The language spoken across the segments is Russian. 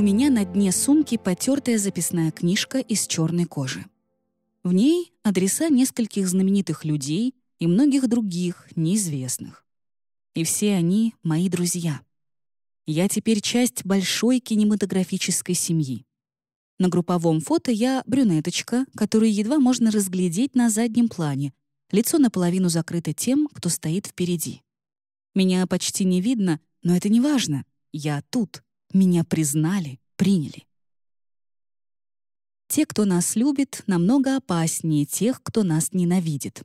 у меня на дне сумки потертая записная книжка из черной кожи. В ней адреса нескольких знаменитых людей и многих других, неизвестных. И все они — мои друзья. Я теперь часть большой кинематографической семьи. На групповом фото я брюнеточка, которую едва можно разглядеть на заднем плане. Лицо наполовину закрыто тем, кто стоит впереди. Меня почти не видно, но это не важно. Я тут. Меня признали, приняли. Те, кто нас любит, намного опаснее тех, кто нас ненавидит.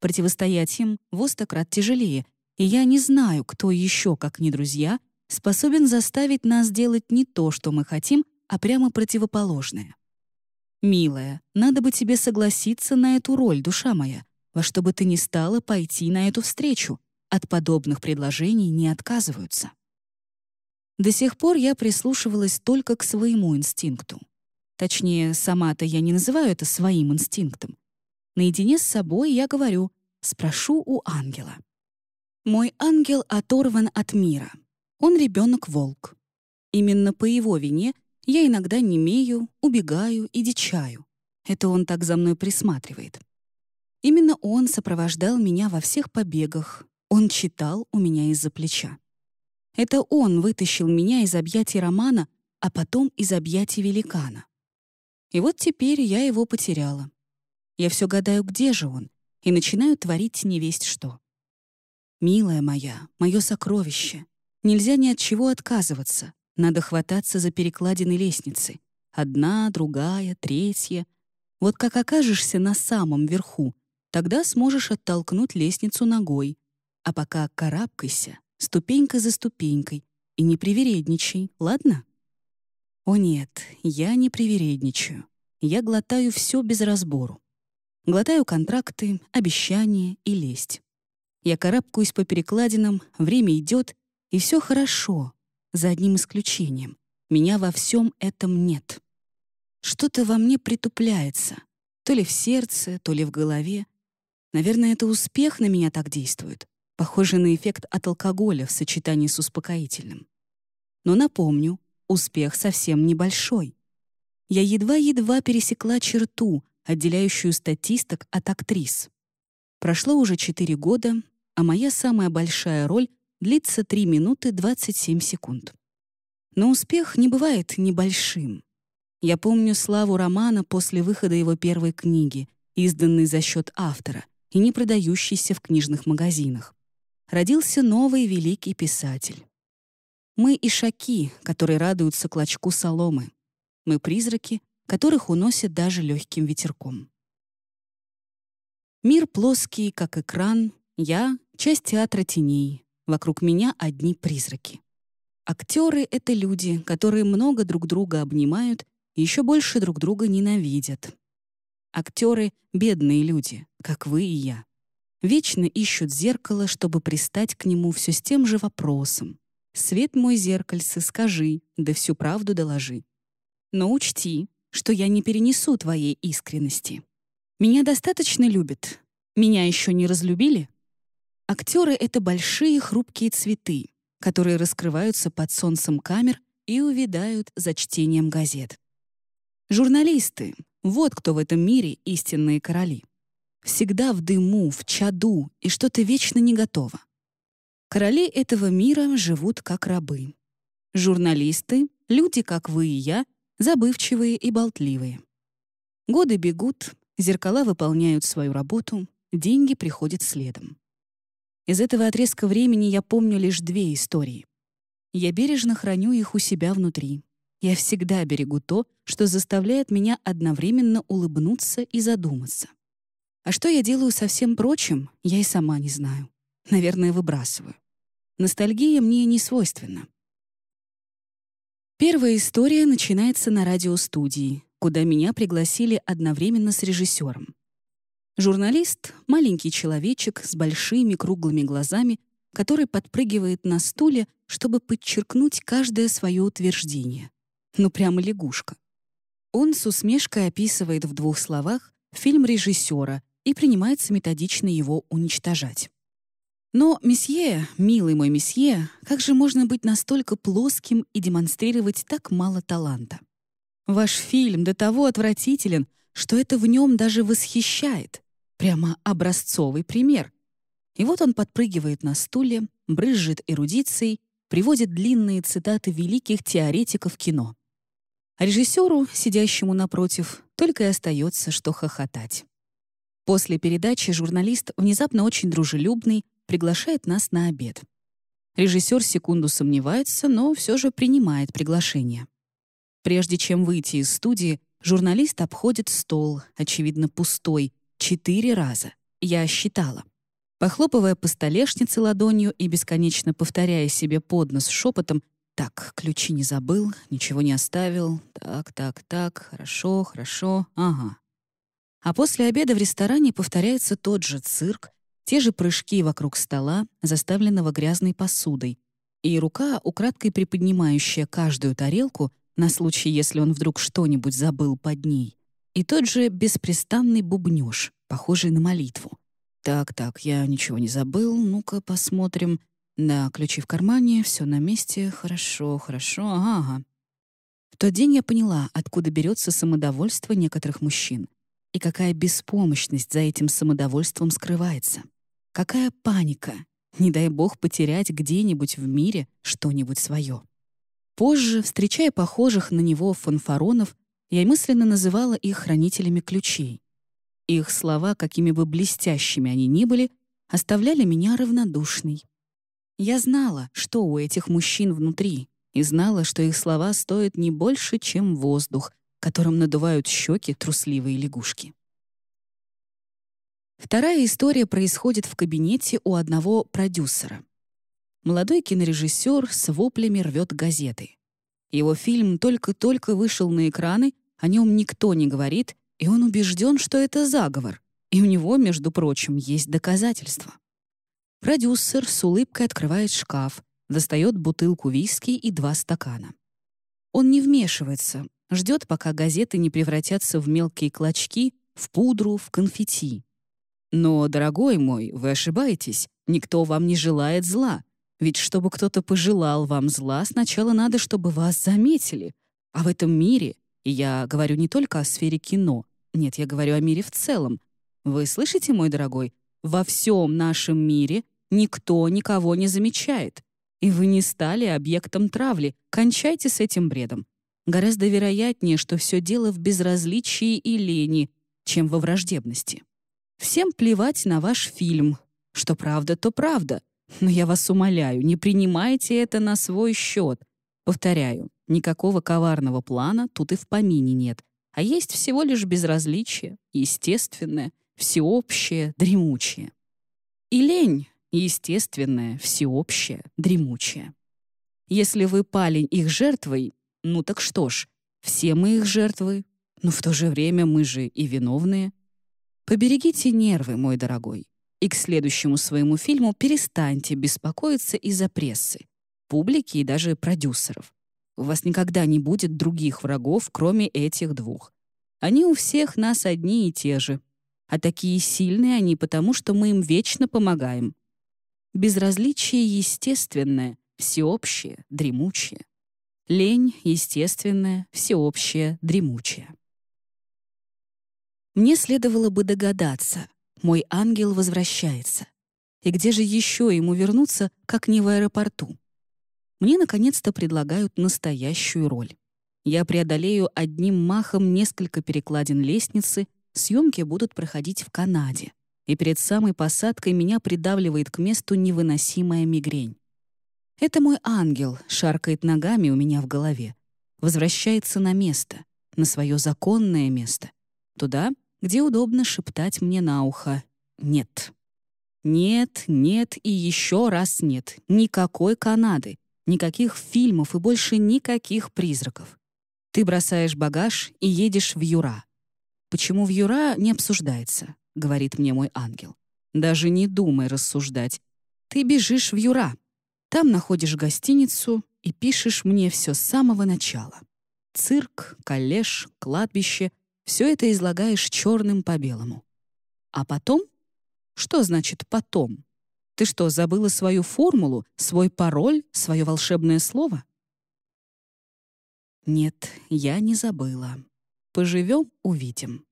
Противостоять им в крат тяжелее, и я не знаю, кто еще, как не друзья, способен заставить нас делать не то, что мы хотим, а прямо противоположное. «Милая, надо бы тебе согласиться на эту роль, душа моя, во что бы ты ни стала пойти на эту встречу. От подобных предложений не отказываются». До сих пор я прислушивалась только к своему инстинкту. Точнее, сама-то я не называю это своим инстинктом. Наедине с собой я говорю «спрошу у ангела». Мой ангел оторван от мира. Он ребенок-волк. Именно по его вине я иногда немею, убегаю и дичаю. Это он так за мной присматривает. Именно он сопровождал меня во всех побегах. Он читал у меня из-за плеча. Это он вытащил меня из объятий Романа, а потом из объятий великана. И вот теперь я его потеряла. Я все гадаю, где же он, и начинаю творить невесть что. «Милая моя, мое сокровище, нельзя ни от чего отказываться, надо хвататься за перекладины лестницы. Одна, другая, третья. Вот как окажешься на самом верху, тогда сможешь оттолкнуть лестницу ногой, а пока карабкайся, ступенька за ступенькой, и не привередничай, ладно? О нет, я не привередничаю. Я глотаю все без разбору. Глотаю контракты, обещания и лесть. Я карабкаюсь по перекладинам, время идет, и все хорошо, за одним исключением. Меня во всем этом нет. Что-то во мне притупляется, то ли в сердце, то ли в голове. Наверное, это успех на меня так действует. Похоже на эффект от алкоголя в сочетании с успокоительным. Но напомню, успех совсем небольшой. Я едва-едва пересекла черту, отделяющую статисток от актрис. Прошло уже 4 года, а моя самая большая роль длится 3 минуты 27 секунд. Но успех не бывает небольшим. Я помню славу романа после выхода его первой книги, изданной за счет автора и не продающейся в книжных магазинах родился новый великий писатель. Мы ишаки, которые радуются клочку соломы. Мы призраки, которых уносят даже легким ветерком. Мир плоский, как экран, я — часть театра теней, вокруг меня одни призраки. Актеры — это люди, которые много друг друга обнимают и еще больше друг друга ненавидят. Актеры — бедные люди, как вы и я вечно ищут зеркало, чтобы пристать к нему все с тем же вопросом. «Свет мой зеркальце, скажи, да всю правду доложи». Но учти, что я не перенесу твоей искренности. Меня достаточно любят. Меня еще не разлюбили? Актеры — это большие хрупкие цветы, которые раскрываются под солнцем камер и увядают за чтением газет. Журналисты — вот кто в этом мире истинные короли всегда в дыму, в чаду, и что-то вечно не готово. Короли этого мира живут как рабы. Журналисты — люди, как вы и я, забывчивые и болтливые. Годы бегут, зеркала выполняют свою работу, деньги приходят следом. Из этого отрезка времени я помню лишь две истории. Я бережно храню их у себя внутри. Я всегда берегу то, что заставляет меня одновременно улыбнуться и задуматься. А что я делаю со всем прочим, я и сама не знаю. Наверное, выбрасываю. Ностальгия мне не свойственна. Первая история начинается на радиостудии, куда меня пригласили одновременно с режиссером. Журналист — маленький человечек с большими круглыми глазами, который подпрыгивает на стуле, чтобы подчеркнуть каждое свое утверждение. Ну, прямо лягушка. Он с усмешкой описывает в двух словах фильм режиссера и принимается методично его уничтожать. Но, месье, милый мой месье, как же можно быть настолько плоским и демонстрировать так мало таланта? Ваш фильм до того отвратителен, что это в нем даже восхищает. Прямо образцовый пример. И вот он подпрыгивает на стуле, брызжет эрудицией, приводит длинные цитаты великих теоретиков кино. А режиссеру, сидящему напротив, только и остается, что хохотать. После передачи журналист, внезапно очень дружелюбный, приглашает нас на обед. Режиссер секунду сомневается, но все же принимает приглашение. Прежде чем выйти из студии, журналист обходит стол, очевидно, пустой, четыре раза. Я считала. Похлопывая по столешнице ладонью и бесконечно повторяя себе под нос шепотом «Так, ключи не забыл, ничего не оставил, так, так, так, хорошо, хорошо, ага». А после обеда в ресторане повторяется тот же цирк, те же прыжки вокруг стола, заставленного грязной посудой, и рука, украдкой приподнимающая каждую тарелку на случай, если он вдруг что-нибудь забыл под ней, и тот же беспрестанный бубнёж, похожий на молитву. «Так, так, я ничего не забыл, ну-ка посмотрим. Да, ключи в кармане, все на месте, хорошо, хорошо, ага, ага». В тот день я поняла, откуда берется самодовольство некоторых мужчин и какая беспомощность за этим самодовольством скрывается. Какая паника! Не дай бог потерять где-нибудь в мире что-нибудь свое. Позже, встречая похожих на него фанфаронов, я мысленно называла их хранителями ключей. Их слова, какими бы блестящими они ни были, оставляли меня равнодушной. Я знала, что у этих мужчин внутри, и знала, что их слова стоят не больше, чем воздух, которым надувают щеки трусливые лягушки. Вторая история происходит в кабинете у одного продюсера. Молодой кинорежиссер с воплями рвет газеты. Его фильм только-только вышел на экраны, о нем никто не говорит, и он убежден, что это заговор. И у него, между прочим, есть доказательства. Продюсер с улыбкой открывает шкаф, достает бутылку виски и два стакана. Он не вмешивается, ждет, пока газеты не превратятся в мелкие клочки, в пудру, в конфетти. Но, дорогой мой, вы ошибаетесь. Никто вам не желает зла. Ведь чтобы кто-то пожелал вам зла, сначала надо, чтобы вас заметили. А в этом мире, и я говорю не только о сфере кино, нет, я говорю о мире в целом. Вы слышите, мой дорогой? Во всем нашем мире никто никого не замечает. И вы не стали объектом травли. Кончайте с этим бредом. Гораздо вероятнее, что все дело в безразличии и лени, чем во враждебности. Всем плевать на ваш фильм. Что правда, то правда. Но я вас умоляю, не принимайте это на свой счет. Повторяю, никакого коварного плана тут и в помине нет. А есть всего лишь безразличие, естественное, всеобщее, дремучее. И лень, естественное, всеобщее, дремучее. Если вы пали их жертвой, ну так что ж, все мы их жертвы, но в то же время мы же и виновные. Поберегите нервы, мой дорогой, и к следующему своему фильму перестаньте беспокоиться из-за прессы, публики и даже продюсеров. У вас никогда не будет других врагов, кроме этих двух. Они у всех нас одни и те же. А такие сильные они потому, что мы им вечно помогаем. Безразличие естественное, всеобщее, дремучее. Лень естественная, всеобщая, дремучая. Мне следовало бы догадаться. Мой ангел возвращается. И где же еще ему вернуться, как не в аэропорту? Мне наконец-то предлагают настоящую роль. Я преодолею одним махом несколько перекладин лестницы, съемки будут проходить в Канаде. И перед самой посадкой меня придавливает к месту невыносимая мигрень. Это мой ангел шаркает ногами у меня в голове. Возвращается на место, на свое законное место. Туда, где удобно шептать мне на ухо «нет». Нет, нет и еще раз нет. Никакой Канады, никаких фильмов и больше никаких призраков. Ты бросаешь багаж и едешь в Юра. Почему в Юра не обсуждается, говорит мне мой ангел. Даже не думай рассуждать. Ты бежишь в Юра. Там находишь гостиницу и пишешь мне все с самого начала. Цирк, коллеж, кладбище все это излагаешь черным по белому. А потом? Что значит «потом»? Ты что, забыла свою формулу, свой пароль, свое волшебное слово? Нет, я не забыла. Поживем — увидим.